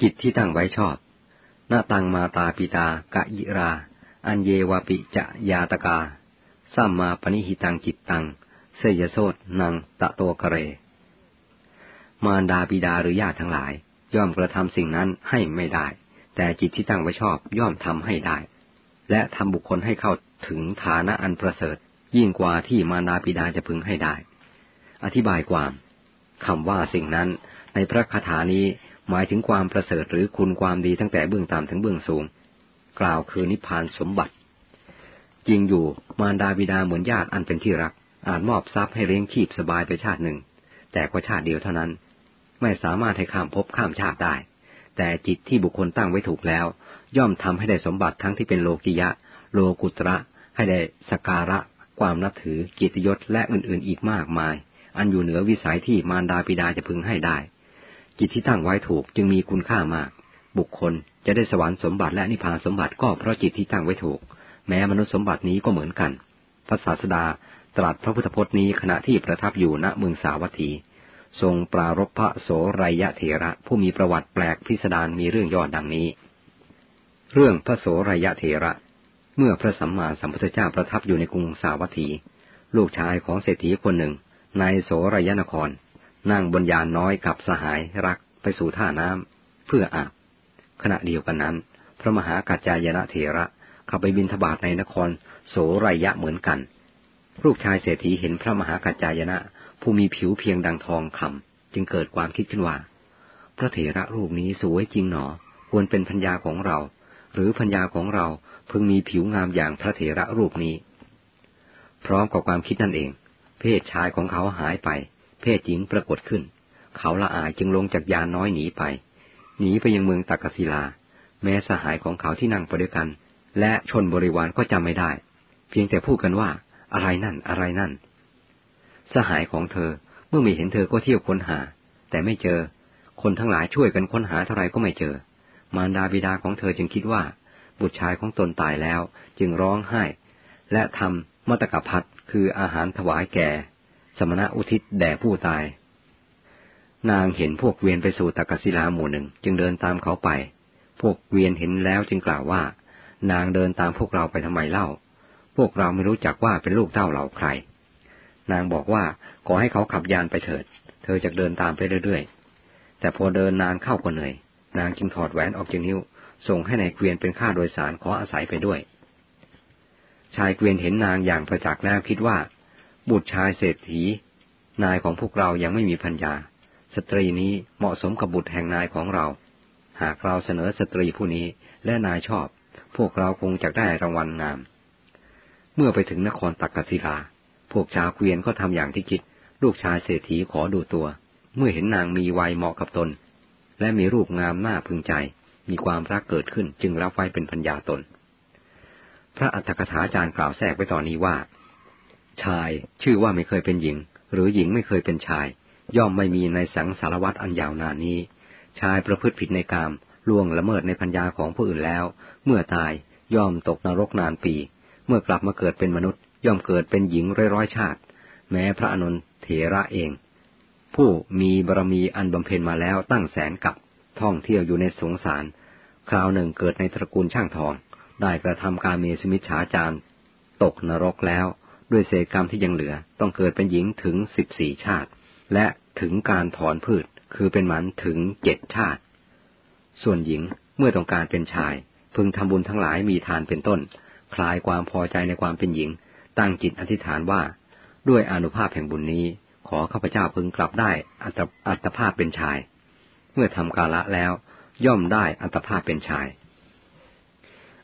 จิตที่ตั้งไว้ชอบนาตังมาตาปิตากะยิรา อันเยวาปิจะยาตกาสัมมาปณิหิตังจิตตัง เสยโสดนังตะโตกเร มารดาบิดาหรือญาติทั้งหลาย ย่อมกระทำสิ่งนั้นให้ไม่ได้ แต่จิตที่ตั้งไว้ชอบย่อมทำให้ได้ และทำบุคคลให้เข้าถึงฐานะอันประเสริฐ ยิ่งกว่าที่มารดาบิดาจะพึงให้ได้ อธิบายความคำว่าสิ่งนั้นในพระคาถานี้ หมายถึงความประเสริฐหรือคุณความดีตั้งแต่เบื้องต่ำถึงเบื้องสูง กล่าวคือนิพพานสมบัติ จริงอยู่มารดาบิดาเหมือนญาติอันเป็นที่รัก อาจมอบทรัพย์ให้เลี้ยงชีพสบายไปชาติหนึ่ง แต่ก็ชาติเดียวเท่านั้น ไม่สามารถให้ข้ามภพข้ามชาติได้ แต่จิตที่บุคคลตั้งไว้ถูกแล้ว ย่อมทำให้ได้สมบัติทั้งที่เป็นโลกิยะ โลกุตระ ให้ได้สการะ ความนับถือกิตยศและอื่นๆ อีกมากมาย อันอยู่เหนือวิสัยที่มารดาบิดาจะพึงให้ได้ จิตที่ตั้งไว้ถูกจึงมีคุณค่ามาก บุคคลจะได้สวรรค์สมบัติและนิพพานสมบัติก็เพราะจิตที่ตั้งไว้ถูก แม้มนุษย์สมบัตินี้ก็เหมือนกัน พระศาสดาตรัสพระพุทธพจน์นี้ขณะที่ประทับอยู่ณเมืองสาวัตถี ทรงปรารบพระโสรยะเถระผู้มีประวัติแปลกพิสดารมีเรื่องยอดดังนี้ เรื่องพระโสรยะเถระ เมื่อพระสัมมาสัมพุทธเจ้าประทับอยู่ในกรุงสาวัตถี ลูกชายของเศรษฐีคนหนึ่ง ในโสรยนคร นั่งบนยานน้อยกับสหายรักไปสู่ท่าน้ำเพื่ออาบ ขณะเดียวกันนั้น พระมหากัจจายนะเถระเข้าไปบินทบาทในนครโสรยะเหมือนกัน ลูกชายเศรษฐีเห็นพระมหากัจจายนะ ผู้มีผิวเพียงดังทองคำจึงเกิดความคิดขึ้นว่า พระเถระรูปนี้สวยจริงหนอ ควรเป็นพัญญาของเรา หรือพัญญาของเราเพิ่งมีผิวงามอย่างพระเถระรูปนี้ พร้อมกับความคิดนั่นเอง เพศชายของเขาหายไป เพศหญิงปรากฏขึ้น เขาละอายจึงลงจากยานน้อยหนีไป หนีไปยังเมืองตักกศิลา แม้สหายของเขาที่นั่งไปด้วยกัน และชนบริวารก็จำไม่ได้ เพียงแต่พูดกันว่า อะไรนั่นอะไรนั่น สหายของเธอเมื่อไม่เห็นเธอก็เที่ยวค้นหา แต่ไม่เจอ คนทั้งหลายช่วยกันค้นหาเท่าไรก็ไม่เจอ มารดาบิดาของเธอจึงคิดว่า บุตรชายของตนตายแล้ว จึงร้องไห้ และทำมัตกพัดคืออาหารถวายแก่ สมณะอุทิศแด่ผู้ตาย นางเห็นพวกเวียนไปสู่ตะกศิลาหมู่หนึ่งจึงเดินตามเขาไป พวกเวียนเห็นแล้วจึงกล่าวว่า นางเดินตามพวกเราไปทำไมเล่า พวกเราไม่รู้จักว่าเป็นลูกเต้าเหล่าใคร นางบอกว่าขอให้เขาขับยานไปเถิด เธอจะเดินตามไปเรื่อยๆ แต่พอเดินนานเข้าก็เหนื่อย นางจึงถอดแหวนออกจากนิ้ว ส่งให้ในายเกวียนเป็นค่าโดยสารขออาศัยไปด้วย ชายเกวียนเห็นนางอย่างประจักษ์แล้วคิดว่า บุตรชายเศรษฐี นายของพวกเรายังไม่มีพัญญา สตรีนี้เหมาะสมกับบุตรแห่งนายของเรา หากเราเสนอสตรีผู้นี้และนายชอบ พวกเราคงจะได้รางวัลงาม เมื่อไปถึงนครตักกศิลา พวกชาวเกวียนก็ทำอย่างที่คิด ลูกชายเศรษฐีขอดูตัว เมื่อเห็นนางมีวัยเหมาะกับตน และมีรูปงามน่าพึงใจ มีความรักเกิดขึ้นจึงรับไว้เป็นพัญญาตน พระอัฏฐกถาจารย์กล่าวแทรกไว้ตอนนี้ว่า ชายชื่อว่าไม่เคยเป็นหญิง หรือหญิงไม่เคยเป็นชาย ย่อมไม่มีในสังสารวัตรอันยาวนานนี้ ชายประพฤติผิดในกามล่วงละเมิดในพัญญาของผู้อื่นแล้ว เมื่อตายย่อมตกนรกนานปี เมื่อกลับมาเกิดเป็นมนุษย์ ย่อมเกิดเป็นหญิงร้อยร้อยชาติ แม้พระอนุนเถระเอง ผู้มีบารมีอันบำเพ็ญมาแล้วตั้งแสนกับท่องเที่ยวอยู่ในสงสาร คราวหนึ่งเกิดในตระกูลช่างทอง ได้กระทำการเมสมิชฉาจารตกนรกแล้ว ด้วยเศษกรรมที่ยังเหลือ ต้องเกิดเป็นหญิงถึงสิบสี่ชาติ และถึงการถอนพืชคือเป็นหมันถึงเจ็ดชาติ ส่วนหญิงเมื่อต้องการเป็นชาย พึงทำบุญทั้งหลายมีทานเป็นต้น คลายความพอใจในความเป็นหญิง ตั้งจิตอธิษฐานว่า ด้วยอนุภาพแห่งบุญนี้ ขอข้าพเจ้าพึงกลับได้อัตอัตภาพเป็นชาย เมื่อทำกาละแล้ว ย่อมได้อัตภาพเป็นชาย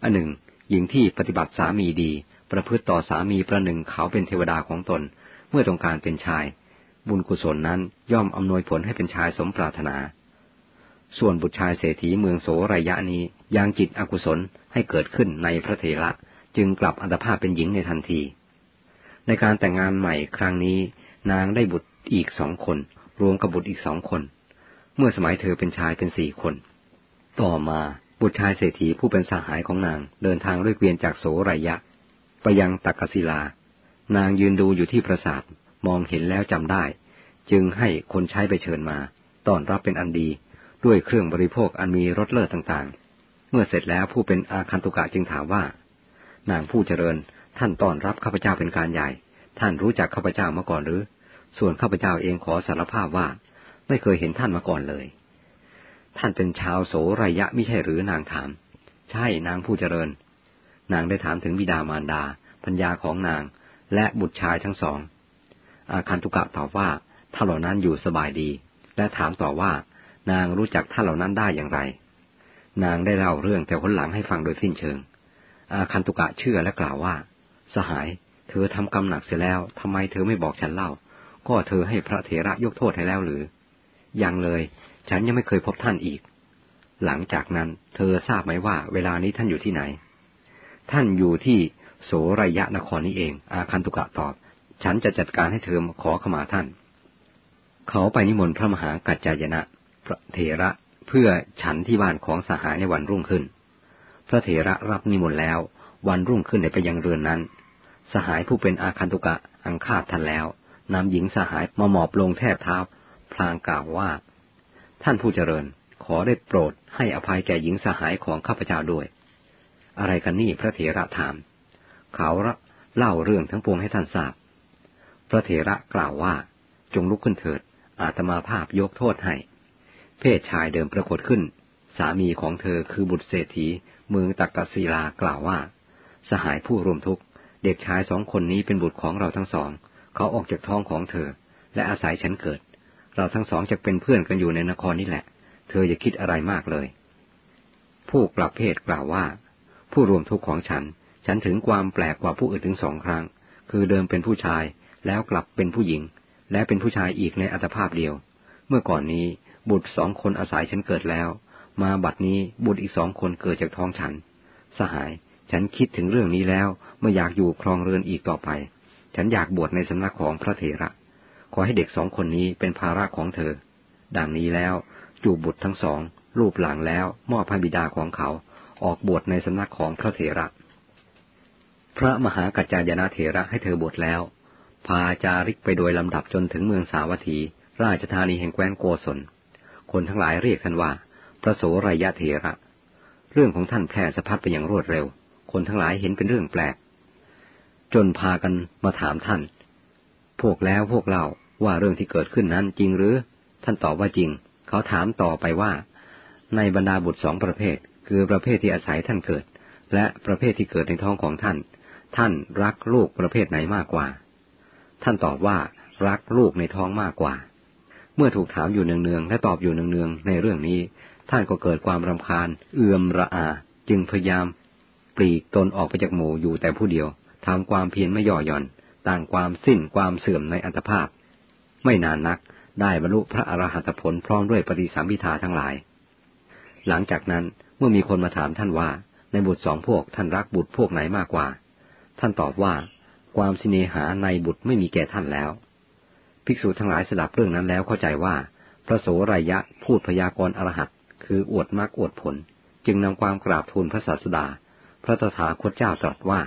อันหนึ่ง หญิงที่ปฏิบัติสามีดี ประพฤติต่อสามีประหนึ่งเขาเป็นเทวดาของตน เมื่อต้องการเป็นชาย บุญกุศลนั้นย่อมอำนวยผลให้เป็นชายสมปรารถนา ส่วนบุตรชายเศรษฐีเมืองโสระยะนี้ยังจิตอกุศลให้เกิดขึ้นในพระเถระจึงกลับอัตภาพเป็นหญิงในทันที ในการแต่งงานใหม่ครั้งนี้ นางได้บุตรอีกสองคน รวมกับบุตรอีกสองคน เมื่อสมัยเธอเป็นชายเป็นสี่คน ต่อมาบุตรชายเศรษฐีผู้เป็นสหายของนางเดินทางด้วยเกวียนจากโสระยะ ไปยังตักกศิลา นางยืนดูอยู่ที่ปราสาทมองเห็นแล้วจำได้ จึงให้คนใช้ไปเชิญมาต้อนรับเป็นอันดี ด้วยเครื่องบริโภคอันมีรสเลิศต่างๆ เมื่อเสร็จแล้วผู้เป็นอาคันตุกะจึงถามว่า นางผู้เจริญท่านต้อนรับข้าพเจ้าเป็นการใหญ่ ท่านรู้จักข้าพเจ้ามาก่อนหรือ ส่วนข้าพเจ้าเองขอสารภาพว่า ไม่เคยเห็นท่านมาก่อนเลย ท่านเป็นชาวโสรยะไม่ใช่หรือนางถาม ใช่นางผู้เจริญ นางได้ถามถึงบิดามารดาปัญญาของนาง และบุตรชายทั้งสอง อาคันตุกะตอบว่าท่านเหล่านั้นอยู่สบายดี และถามต่อว่า นางรู้จักท่านเหล่านั้นได้อย่างไร นางได้เล่าเรื่องแต่คนหลังให้ฟังโดยสิ้นเชิง อาคันตุกะเชื่อและกล่าวว่า สหาย เธอทำกรรมหนักเสียแล้วทำไมเธอไม่บอกฉันเล่า ก็เธอให้พระเถระยกโทษให้แล้วหรือ ยังเลย ฉันยังไม่เคยพบท่านอีก หลังจากนั้น เธอทราบไหมว่าเวลานี้ท่านอยู่ที่ไหน ท่านอยู่ที่โสรยะนครนี้เอง อาคันตุกะตอบ ฉันจะจัดการให้เธอขอขมาท่าน เขาไปนิมนต์พระมหากัจจายนะ พระเถระเพื่อฉันที่บ้านของสหายในวันรุ่งขึ้น พระเถระรับนิมนต์แล้ว วันรุ่งขึ้นได้ไปยังเรือนนั้น สหายผู้เป็นอาคันตุกะอังคาดท่านแล้วนำหญิงสหายมาหมอบลงแทบเท้า พลางกล่าวว่า ท่านผู้เจริญขอได้โปรดให้อภัยแก่หญิงสหายของข้าพเจ้าด้วย อะไรกันนี่พระเถระถาม เขาเล่าเรื่องทั้งปวงให้ท่านทราบ พระเถระกล่าวว่า จงลุกขึ้นเถิด อาตมาภาพยกโทษให้ เพศชายเดิมปรากฏขึ้น สามีของเธอคือบุตรเศรษฐีเมืองตักกศิลากล่าวว่า สหายผู้รวมทุกข์ เด็กชายสองคนนี้เป็นบุตรของเราทั้งสอง เขาออกจากท้องของเธอ และอาศัยฉันเกิด เราทั้งสองจะเป็นเพื่อนกันอยู่ในนครนี่แหละ เธออย่าคิดอะไรมากเลย ผู้กลับเพศกล่าวว่า ผู้รวมทุกข์ของฉัน ฉันถึงความแปลกกว่าผู้อื่นถึงสองครั้ง คือเดิมเป็นผู้ชายแล้วกลับเป็นผู้หญิง และเป็นผู้ชายอีกในอัตภาพเดียว เมื่อก่อนนี้บุตรสองคนอาศัยฉันเกิดแล้ว มาบัดนี้บุตรอีกสองคนเกิดจากท้องฉัน สหาย ฉันคิดถึงเรื่องนี้แล้วไม่อยากอยู่ครองเรือนอีกต่อไป ฉันอยากบวชในสำนักของพระเถระ ขอให้เด็กสองคนนี้เป็นภาระของเธอ ดังนี้แล้วจูบบุตรทั้งสอง รูปหลังแล้วมอบพระบิดาของเขา ออกบวชในสำนักของพระเถระ พระมหากัจจายนาเถระให้เธอบวชแล้ว พาจาริกไปโดยลำดับจนถึงเมืองสาวัตถี ราชธานีแห่งแคว้นโกศล คนทั้งหลายเรียกท่านว่า พระโสรยะเถระ เรื่องของท่านแพร่สะพัดไปอย่างรวดเร็ว คนทั้งหลายเห็นเป็นเรื่องแปลก จนพากันมาถามท่าน พวกแล้วพวกเล่าว่าเรื่องที่เกิดขึ้นนั้นจริงหรือ ท่านตอบว่าจริง เขาถามต่อไปว่า ในบรรดาบุตรสองประเภท คือประเภทที่อาศัยท่านเกิด และประเภทที่เกิดในท้องของท่าน ท่านรักลูกประเภทไหนมากกว่า ท่านตอบว่ารักลูกในท้องมากกว่า เมื่อถูกถามอยู่เนืองๆและตอบอยู่เนืองๆในเรื่องนี้ ท่านก็เกิดความรำคาญ เอื่อมระอา จึงพยายามปลีกตนออกไปจากหมู่อยู่แต่ผู้เดียวทำความเพียรไม่ย่อหย่อน ต่างความสิ้นความเสื่อมในอัตภาพ ไม่นานนักได้บรรลุพระอรหัตผลพร้อมด้วยปฏิสัมพิทาทั้งหลาย หลังจากนั้น เมื่อมีคนมาถามท่านว่า ในบุตรสองพวกท่านรักบุตรพวกไหนมากกว่า ท่านตอบว่า ความสิเนหาในบุตรไม่มีแก่ท่านแล้ว ภิกษุทั้งหลายสดับเรื่องนั้นแล้วเข้าใจว่า พระโสรายะพูดพยากรณ์อรหัตคืออวดมรรคอวดผล จึงนำความกราบทูลพระศาสดา พระตถาคตเจ้าตรัสว่า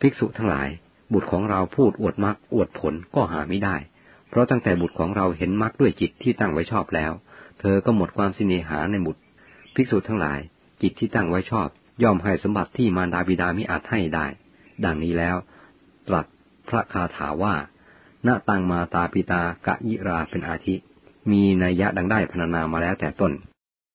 ภิกษุทั้งหลาย บุตรของเราพูดอวดมรรคอวดผลก็หาไม่ได้ เพราะตั้งแต่บุตรของเราเห็นมรรคด้วยจิตที่ตั้งไว้ชอบแล้ว เธอก็หมดความสิเนหาในบุตร ภิกษุทั้งหลาย จิตที่ตั้งไว้ชอบ ย่อมให้สมบัติที่มารดาบิดามิอาจให้ได้ ดังนี้แล้ว ตรัสพระคาถาว่าณตังมาตาปิตากะยิราเป็นอาทิ มีนัยยะดังได้พรรณนามาแล้วแต่ต้น